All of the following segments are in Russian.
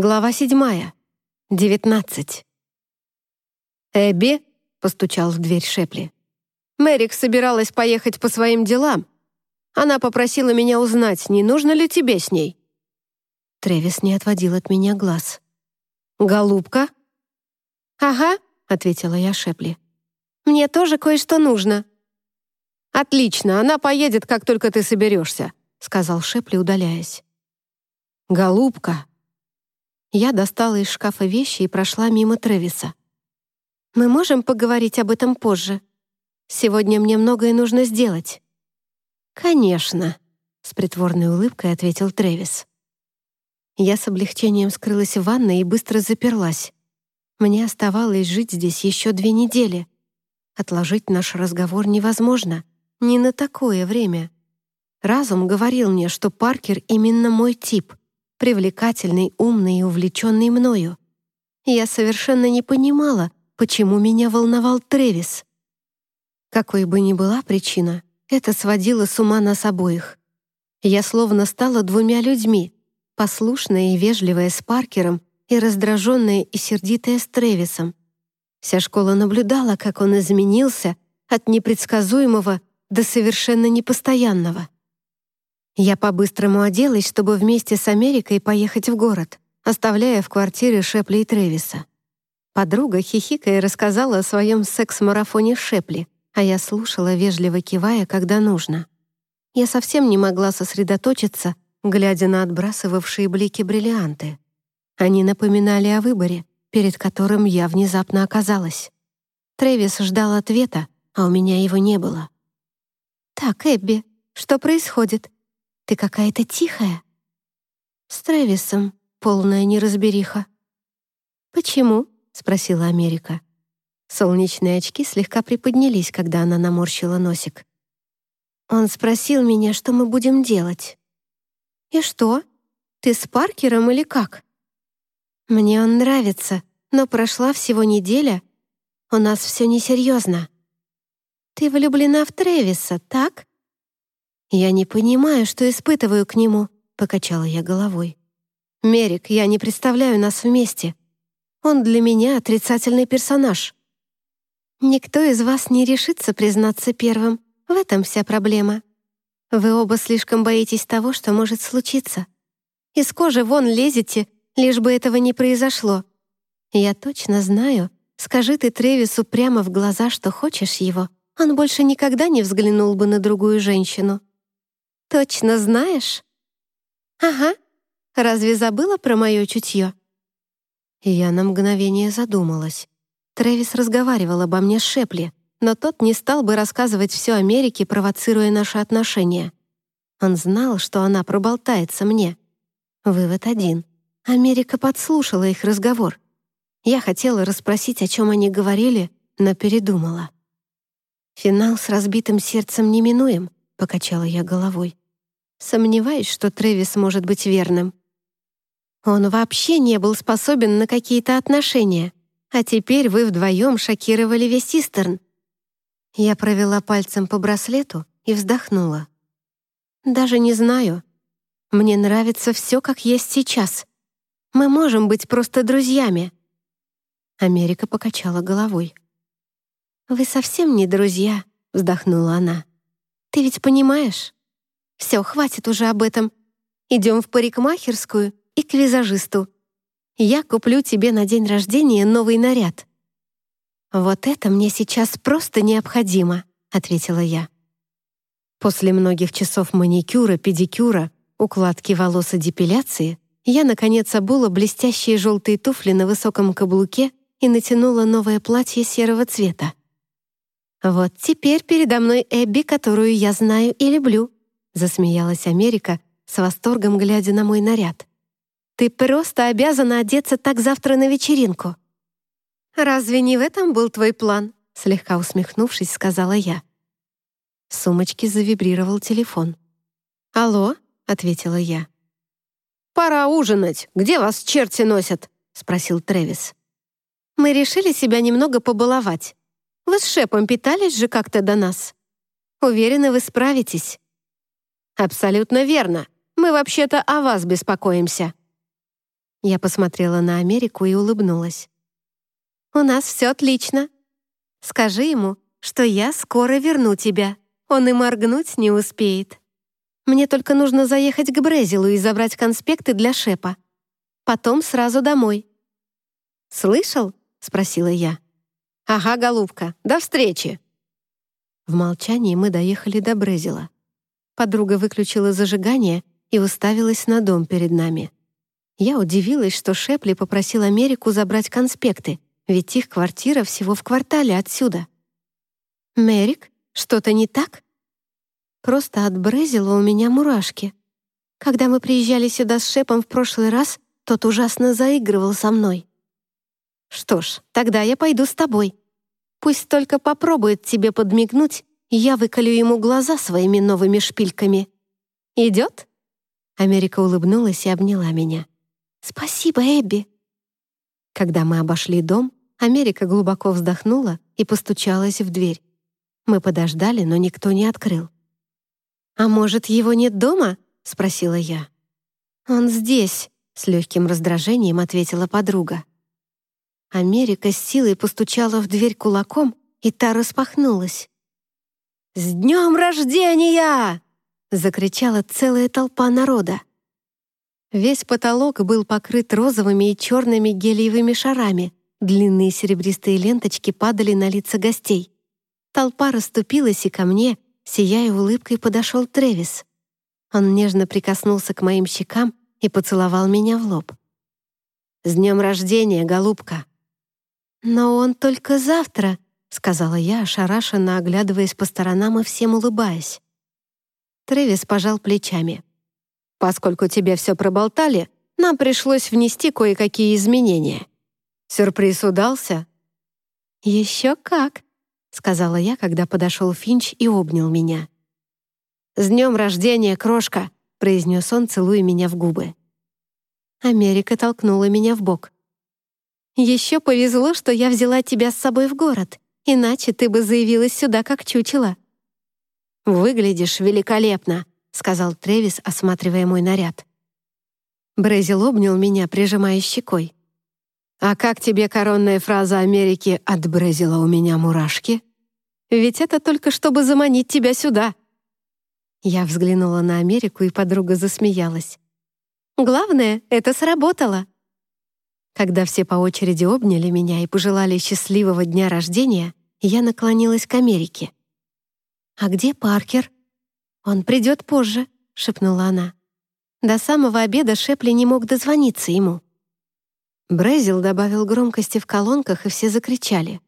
Глава седьмая. Девятнадцать. «Эбби?» — постучал в дверь Шепли. «Мэрик собиралась поехать по своим делам. Она попросила меня узнать, не нужно ли тебе с ней». Тревис не отводил от меня глаз. «Голубка?» «Ага», — ответила я Шепли. «Мне тоже кое-что нужно». «Отлично, она поедет, как только ты соберешься», — сказал Шепли, удаляясь. «Голубка!» Я достала из шкафа вещи и прошла мимо Тревиса. «Мы можем поговорить об этом позже? Сегодня мне многое нужно сделать». «Конечно», — с притворной улыбкой ответил Тревис. Я с облегчением скрылась в ванной и быстро заперлась. Мне оставалось жить здесь еще две недели. Отложить наш разговор невозможно. Не на такое время. Разум говорил мне, что Паркер именно мой тип. Привлекательный, умный и увлеченный мною. Я совершенно не понимала, почему меня волновал Тревис. Какой бы ни была причина, это сводило с ума нас обоих. Я словно стала двумя людьми, послушная и вежливая с Паркером и раздраженная и сердитая с Тревисом. Вся школа наблюдала, как он изменился от непредсказуемого до совершенно непостоянного. Я по-быстрому оделась, чтобы вместе с Америкой поехать в город, оставляя в квартире Шепли и Тревиса. Подруга, хихикая, рассказала о своем секс-марафоне Шепли, а я слушала, вежливо кивая, когда нужно. Я совсем не могла сосредоточиться, глядя на отбрасывавшие блики бриллианты. Они напоминали о выборе, перед которым я внезапно оказалась. Трэвис ждал ответа, а у меня его не было. «Так, Эбби, что происходит? Ты какая-то тихая?» «С Трэвисом полная неразбериха». «Почему?» — спросила Америка. Солнечные очки слегка приподнялись, когда она наморщила носик. Он спросил меня, что мы будем делать. «И что? Ты с Паркером или как?» «Мне он нравится, но прошла всего неделя. У нас все несерьезно». «Ты влюблена в Трэвиса, так?» «Я не понимаю, что испытываю к нему», — покачала я головой. «Мерик, я не представляю нас вместе. Он для меня отрицательный персонаж». «Никто из вас не решится признаться первым. В этом вся проблема. Вы оба слишком боитесь того, что может случиться. Из кожи вон лезете, лишь бы этого не произошло. Я точно знаю, скажи ты Тревису прямо в глаза, что хочешь его, он больше никогда не взглянул бы на другую женщину. Точно знаешь? Ага. Разве забыла про мое чутье? Я на мгновение задумалась. Трэвис разговаривал обо мне с Шепли, но тот не стал бы рассказывать все Америке, провоцируя наши отношения. Он знал, что она проболтается мне. Вывод один. Америка подслушала их разговор. Я хотела расспросить, о чем они говорили, но передумала. «Финал с разбитым сердцем неминуем», — покачала я головой. Сомневаюсь, что Трэвис может быть верным. Он вообще не был способен на какие-то отношения, а теперь вы вдвоем шокировали весь Истерн. Я провела пальцем по браслету и вздохнула. Даже не знаю. Мне нравится все, как есть сейчас. Мы можем быть просто друзьями». Америка покачала головой. «Вы совсем не друзья», — вздохнула она. «Ты ведь понимаешь? Все, хватит уже об этом. Идем в парикмахерскую и к визажисту. Я куплю тебе на день рождения новый наряд». «Вот это мне сейчас просто необходимо», — ответила я. После многих часов маникюра, педикюра, укладки волос и депиляции я, наконец, обула блестящие желтые туфли на высоком каблуке и натянула новое платье серого цвета. «Вот теперь передо мной Эбби, которую я знаю и люблю», засмеялась Америка, с восторгом глядя на мой наряд. «Ты просто обязана одеться так завтра на вечеринку». «Разве не в этом был твой план?» слегка усмехнувшись, сказала я. В сумочке завибрировал телефон. «Алло?» — ответила я. «Пора ужинать. Где вас черти носят?» — спросил Трэвис. «Мы решили себя немного побаловать. Вы с Шепом питались же как-то до нас. Уверены, вы справитесь». «Абсолютно верно. Мы вообще-то о вас беспокоимся». Я посмотрела на Америку и улыбнулась. «У нас все отлично. Скажи ему, что я скоро верну тебя. Он и моргнуть не успеет. Мне только нужно заехать к Брезилу и забрать конспекты для Шепа. Потом сразу домой». «Слышал?» — спросила я. «Ага, голубка, до встречи!» В молчании мы доехали до Брезила. Подруга выключила зажигание и уставилась на дом перед нами. Я удивилась, что Шепли попросил Америку забрать конспекты, ведь их квартира всего в квартале отсюда. «Мерик, что-то не так?» «Просто от Брезила у меня мурашки. Когда мы приезжали сюда с Шепом в прошлый раз, тот ужасно заигрывал со мной. «Что ж, тогда я пойду с тобой. Пусть только попробует тебе подмигнуть, я выколю ему глаза своими новыми шпильками. Идет?» Америка улыбнулась и обняла меня. «Спасибо, Эбби». Когда мы обошли дом, Америка глубоко вздохнула и постучалась в дверь. Мы подождали, но никто не открыл. «А может, его нет дома?» — спросила я. «Он здесь», — с легким раздражением ответила подруга. Америка с силой постучала в дверь кулаком, и та распахнулась. «С днем рождения!» — закричала целая толпа народа. Весь потолок был покрыт розовыми и черными гелиевыми шарами. Длинные серебристые ленточки падали на лица гостей. Толпа расступилась, и ко мне, сияя улыбкой, подошел Тревис. Он нежно прикоснулся к моим щекам и поцеловал меня в лоб. «С днем рождения, голубка!» «Но он только завтра», — сказала я, ошарашенно оглядываясь по сторонам и всем улыбаясь. Трэвис пожал плечами. «Поскольку тебе все проболтали, нам пришлось внести кое-какие изменения. Сюрприз удался?» «Еще как», — сказала я, когда подошел Финч и обнял меня. «С днем рождения, крошка!» — произнес он, целуя меня в губы. Америка толкнула меня в бок. Еще повезло, что я взяла тебя с собой в город, иначе ты бы заявилась сюда как чучело». «Выглядишь великолепно», — сказал Тревис, осматривая мой наряд. Брезил обнял меня, прижимая щекой. «А как тебе коронная фраза Америки «От Брезила у меня мурашки»? Ведь это только чтобы заманить тебя сюда». Я взглянула на Америку, и подруга засмеялась. «Главное, это сработало», когда все по очереди обняли меня и пожелали счастливого дня рождения, я наклонилась к Америке. «А где Паркер?» «Он придет позже», — шепнула она. До самого обеда Шепли не мог дозвониться ему. Брезил добавил громкости в колонках, и все закричали.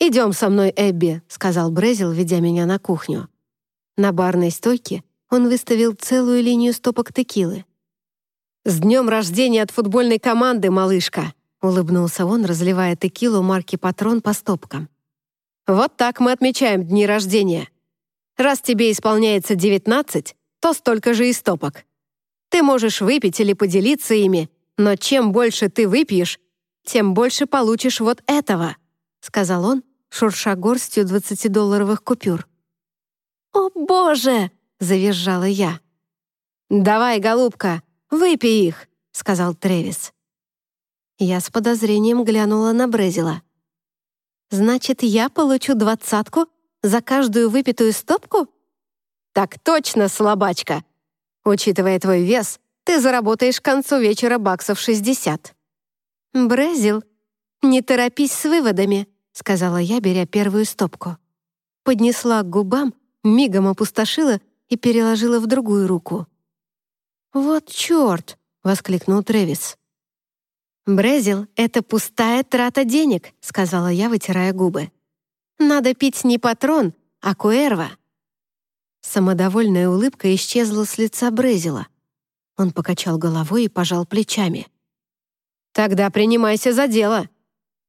«Идем со мной, Эбби», — сказал Брезил, ведя меня на кухню. На барной стойке он выставил целую линию стопок текилы. «С днем рождения от футбольной команды, малышка!» — улыбнулся он, разливая текилу марки «Патрон» по стопкам. «Вот так мы отмечаем дни рождения. Раз тебе исполняется 19, то столько же и стопок. Ты можешь выпить или поделиться ими, но чем больше ты выпьешь, тем больше получишь вот этого», — сказал он, шурша горстью 20-долларовых купюр. «О, боже!» — завизжала я. «Давай, голубка, «Выпей их», — сказал Тревис. Я с подозрением глянула на Брезила. «Значит, я получу двадцатку за каждую выпитую стопку?» «Так точно, слабачка! Учитывая твой вес, ты заработаешь к концу вечера баксов 60». «Брезил, не торопись с выводами», — сказала я, беря первую стопку. Поднесла к губам, мигом опустошила и переложила в другую руку. «Вот черт!» — воскликнул Трэвис. «Брезил — это пустая трата денег», — сказала я, вытирая губы. «Надо пить не патрон, а куэрва». Самодовольная улыбка исчезла с лица Брезила. Он покачал головой и пожал плечами. «Тогда принимайся за дело.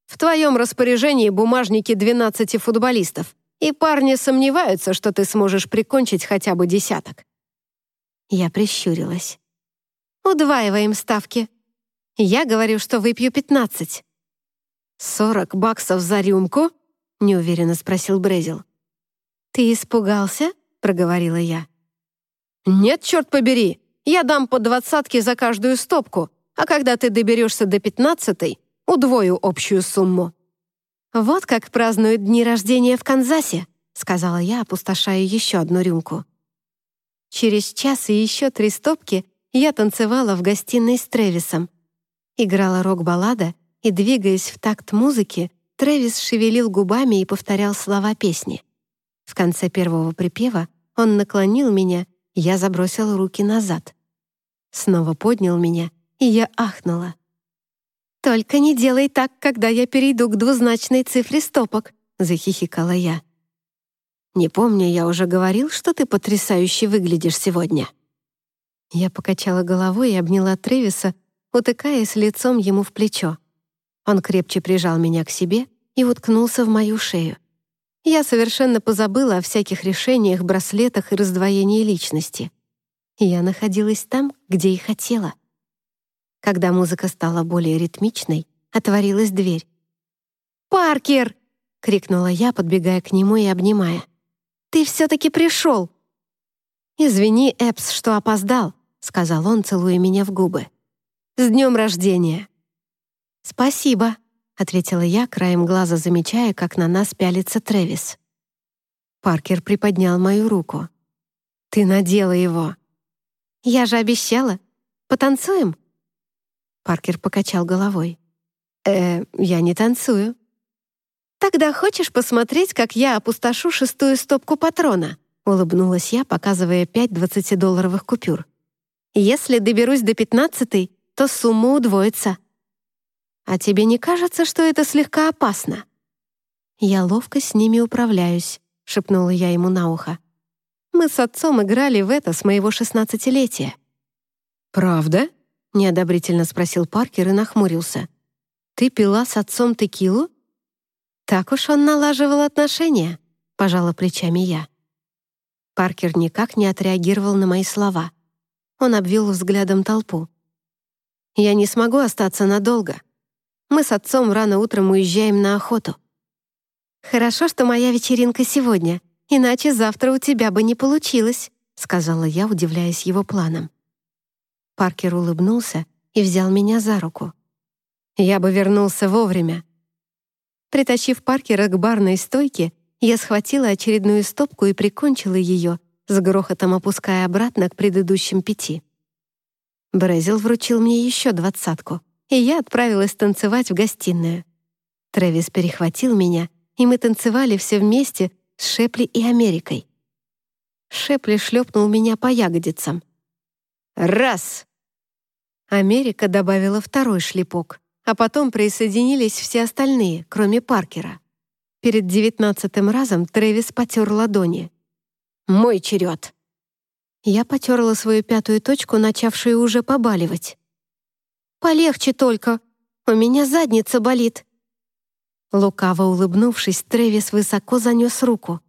В твоем распоряжении бумажники 12 футболистов, и парни сомневаются, что ты сможешь прикончить хотя бы десяток. Я прищурилась. «Удваиваем ставки. Я говорю, что выпью пятнадцать». «Сорок баксов за рюмку?» — неуверенно спросил Брезил. «Ты испугался?» — проговорила я. «Нет, черт побери! Я дам по двадцатке за каждую стопку, А когда ты доберешься до пятнадцатой, удвою общую сумму». «Вот как празднуют дни рождения в Канзасе», сказала я, опустошая еще одну рюмку. Через час и еще три стопки я танцевала в гостиной с Тревисом. Играла рок-баллада, и, двигаясь в такт музыки, Тревис шевелил губами и повторял слова песни. В конце первого припева он наклонил меня, я забросила руки назад. Снова поднял меня, и я ахнула. «Только не делай так, когда я перейду к двузначной цифре стопок», — захихикала я. «Не помню, я уже говорил, что ты потрясающе выглядишь сегодня». Я покачала головой и обняла Тревиса, утыкаясь лицом ему в плечо. Он крепче прижал меня к себе и уткнулся в мою шею. Я совершенно позабыла о всяких решениях, браслетах и раздвоении личности. Я находилась там, где и хотела. Когда музыка стала более ритмичной, отворилась дверь. «Паркер!» — крикнула я, подбегая к нему и обнимая. «Ты все-таки пришел!» «Извини, Эпс, что опоздал», — сказал он, целуя меня в губы. «С днем рождения!» «Спасибо», — ответила я, краем глаза замечая, как на нас пялится Трэвис. Паркер приподнял мою руку. «Ты надела его». «Я же обещала. Потанцуем?» Паркер покачал головой. «Э, я не танцую». «Тогда хочешь посмотреть, как я опустошу шестую стопку патрона?» улыбнулась я, показывая пять двадцатидолларовых купюр. «Если доберусь до пятнадцатой, то сумма удвоится». «А тебе не кажется, что это слегка опасно?» «Я ловко с ними управляюсь», — шепнула я ему на ухо. «Мы с отцом играли в это с моего шестнадцатилетия». «Правда?» — неодобрительно спросил Паркер и нахмурился. «Ты пила с отцом текилу?» «Так уж он налаживал отношения», — пожала плечами я. Паркер никак не отреагировал на мои слова. Он обвел взглядом толпу. «Я не смогу остаться надолго. Мы с отцом рано утром уезжаем на охоту». «Хорошо, что моя вечеринка сегодня, иначе завтра у тебя бы не получилось», сказала я, удивляясь его планам. Паркер улыбнулся и взял меня за руку. «Я бы вернулся вовремя». Притащив Паркера к барной стойке, я схватила очередную стопку и прикончила ее, с грохотом опуская обратно к предыдущим пяти. Брезил вручил мне еще двадцатку, и я отправилась танцевать в гостиную. Трэвис перехватил меня, и мы танцевали все вместе с Шепли и Америкой. Шепли шлепнул меня по ягодицам. «Раз!» Америка добавила второй шлепок, а потом присоединились все остальные, кроме Паркера. Перед девятнадцатым разом Трэвис потер ладони. «Мой черед!» Я потерла свою пятую точку, начавшую уже побаливать. «Полегче только, у меня задница болит». Лукаво улыбнувшись, Трэвис высоко занес руку.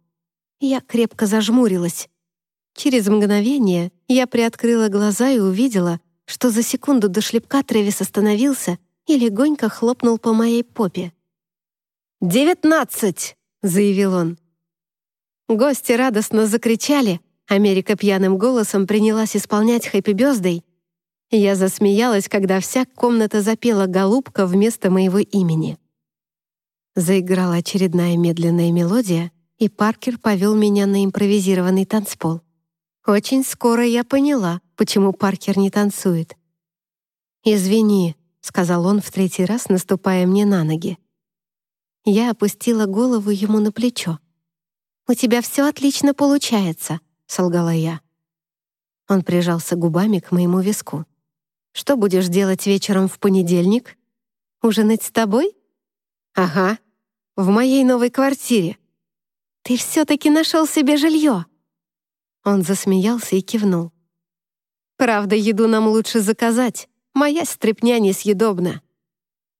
Я крепко зажмурилась. Через мгновение я приоткрыла глаза и увидела, что за секунду до шлепка Трэвис остановился и легонько хлопнул по моей попе. «Девятнадцать!» — заявил он. Гости радостно закричали. Америка пьяным голосом принялась исполнять «Хэппи Бёздэй». Я засмеялась, когда вся комната запела «Голубка» вместо моего имени. Заиграла очередная медленная мелодия, и Паркер повел меня на импровизированный танцпол. Очень скоро я поняла, почему Паркер не танцует. «Извини», — сказал он в третий раз, наступая мне на ноги. Я опустила голову ему на плечо. «У тебя все отлично получается», — солгала я. Он прижался губами к моему виску. «Что будешь делать вечером в понедельник? Ужинать с тобой?» «Ага, в моей новой квартире». «Ты все-таки нашел себе жилье!» Он засмеялся и кивнул. «Правда, еду нам лучше заказать. Моя стряпня несъедобна».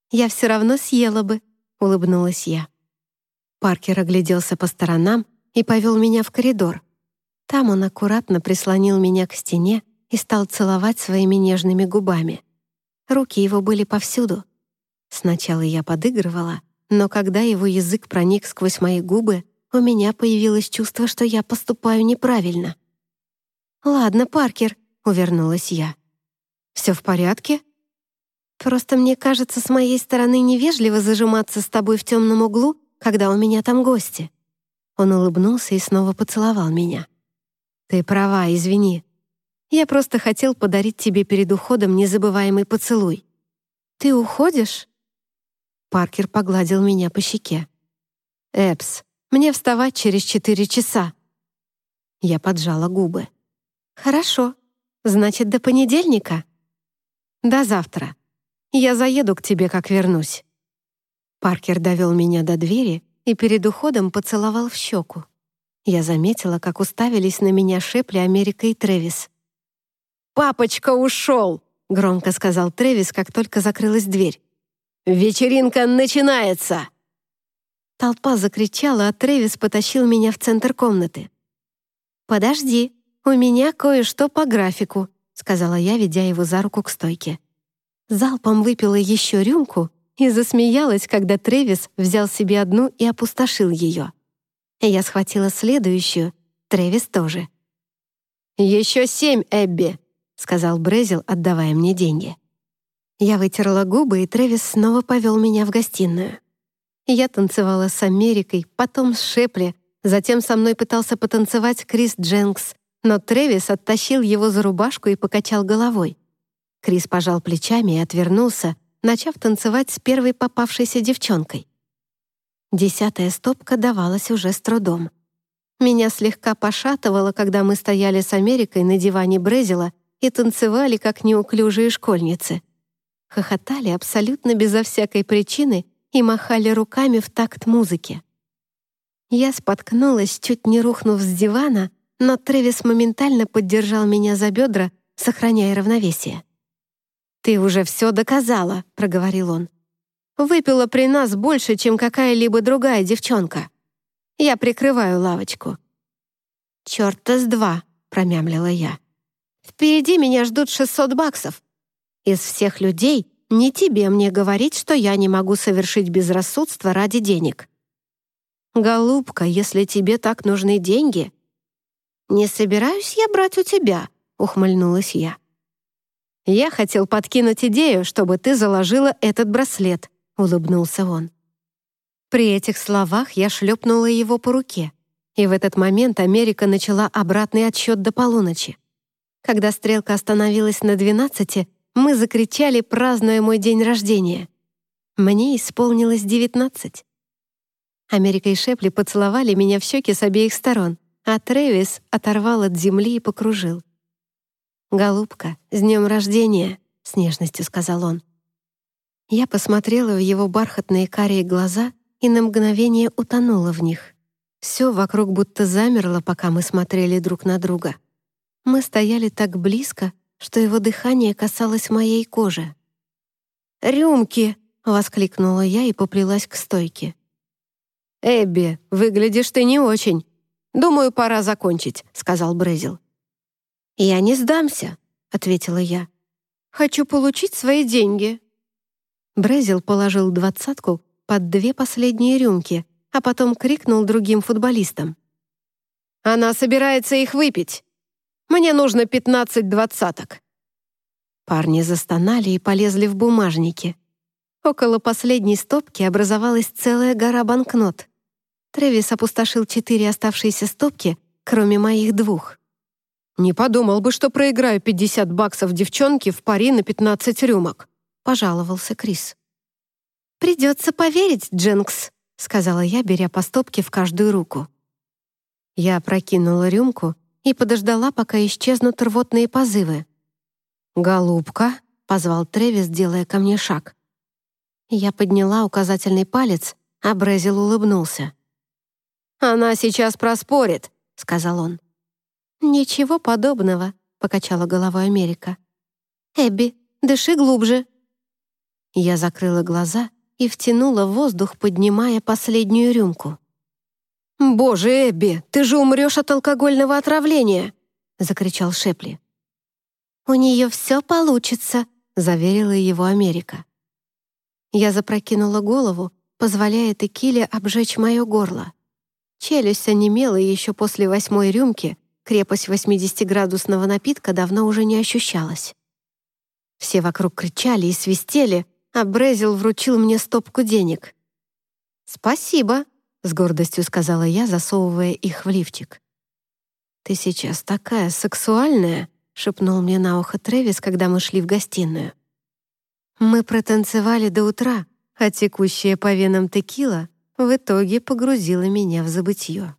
«Я все равно съела бы», — улыбнулась я. Паркер огляделся по сторонам и повел меня в коридор. Там он аккуратно прислонил меня к стене и стал целовать своими нежными губами. Руки его были повсюду. Сначала я подыгрывала, но когда его язык проник сквозь мои губы, у меня появилось чувство, что я поступаю неправильно. «Ладно, Паркер», — увернулась я. «Все в порядке?» Просто мне кажется, с моей стороны невежливо зажиматься с тобой в темном углу, когда у меня там гости». Он улыбнулся и снова поцеловал меня. «Ты права, извини. Я просто хотел подарить тебе перед уходом незабываемый поцелуй». «Ты уходишь?» Паркер погладил меня по щеке. «Эпс, мне вставать через четыре часа». Я поджала губы. «Хорошо. Значит, до понедельника?» «До завтра. Я заеду к тебе, как вернусь». Паркер довел меня до двери и перед уходом поцеловал в щеку. Я заметила, как уставились на меня Шепли, Америка и Трэвис. «Папочка ушел!» — громко сказал Трэвис, как только закрылась дверь. «Вечеринка начинается!» Толпа закричала, а Трэвис потащил меня в центр комнаты. «Подожди, у меня кое-что по графику», — сказала я, ведя его за руку к стойке залпом выпила еще рюмку и засмеялась, когда Тревис взял себе одну и опустошил ее. Я схватила следующую, Тревис тоже. «Еще семь, Эбби», — сказал Брезил, отдавая мне деньги. Я вытерла губы, и Тревис снова повел меня в гостиную. Я танцевала с Америкой, потом с Шепли, затем со мной пытался потанцевать Крис Дженкс, но Тревис оттащил его за рубашку и покачал головой. Крис пожал плечами и отвернулся, начав танцевать с первой попавшейся девчонкой. Десятая стопка давалась уже с трудом. Меня слегка пошатывало, когда мы стояли с Америкой на диване Брезила и танцевали, как неуклюжие школьницы. Хохотали абсолютно безо всякой причины и махали руками в такт музыки. Я споткнулась, чуть не рухнув с дивана, но Трэвис моментально поддержал меня за бедра, сохраняя равновесие. «Ты уже все доказала», — проговорил он. «Выпила при нас больше, чем какая-либо другая девчонка. Я прикрываю лавочку». «Чёрта с два», — промямлила я. «Впереди меня ждут 600 баксов. Из всех людей не тебе мне говорить, что я не могу совершить безрассудство ради денег». «Голубка, если тебе так нужны деньги...» «Не собираюсь я брать у тебя», — ухмыльнулась я. «Я хотел подкинуть идею, чтобы ты заложила этот браслет», — улыбнулся он. При этих словах я шлепнула его по руке, и в этот момент Америка начала обратный отсчет до полуночи. Когда стрелка остановилась на двенадцати, мы закричали, празднуя мой день рождения. Мне исполнилось девятнадцать. Америка и Шепли поцеловали меня в щеки с обеих сторон, а Трэвис оторвал от земли и покружил. «Голубка, с днем рождения!» — с нежностью сказал он. Я посмотрела в его бархатные карие глаза и на мгновение утонула в них. Все вокруг будто замерло, пока мы смотрели друг на друга. Мы стояли так близко, что его дыхание касалось моей кожи. «Рюмки!» — воскликнула я и поплелась к стойке. «Эбби, выглядишь ты не очень. Думаю, пора закончить», — сказал Брезил. «Я не сдамся», — ответила я. «Хочу получить свои деньги». Брезил положил двадцатку под две последние рюмки, а потом крикнул другим футболистам. «Она собирается их выпить. Мне нужно пятнадцать двадцаток». Парни застонали и полезли в бумажники. Около последней стопки образовалась целая гора банкнот. Трэвис опустошил четыре оставшиеся стопки, кроме моих двух. «Не подумал бы, что проиграю 50 баксов девчонке в пари на 15 рюмок», — пожаловался Крис. «Придется поверить, Дженкс», — сказала я, беря по стопке в каждую руку. Я прокинула рюмку и подождала, пока исчезнут рвотные позывы. «Голубка», — позвал Тревис, делая ко мне шаг. Я подняла указательный палец, а Брезил улыбнулся. «Она сейчас проспорит», — сказал он. «Ничего подобного», — покачала головой Америка. «Эбби, дыши глубже». Я закрыла глаза и втянула воздух, поднимая последнюю рюмку. «Боже, Эбби, ты же умрешь от алкогольного отравления!» — закричал Шепли. «У нее все получится», — заверила его Америка. Я запрокинула голову, позволяя текиле обжечь мое горло. Челюсть онемела еще после восьмой рюмки, Крепость 80-градусного напитка давно уже не ощущалась. Все вокруг кричали и свистели, а Брезил вручил мне стопку денег. «Спасибо», — с гордостью сказала я, засовывая их в лифчик. «Ты сейчас такая сексуальная», — шепнул мне на ухо Трэвис, когда мы шли в гостиную. Мы протанцевали до утра, а текущая по венам текила в итоге погрузила меня в забытье.